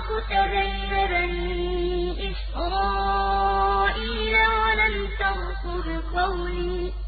فَرَّقْتَ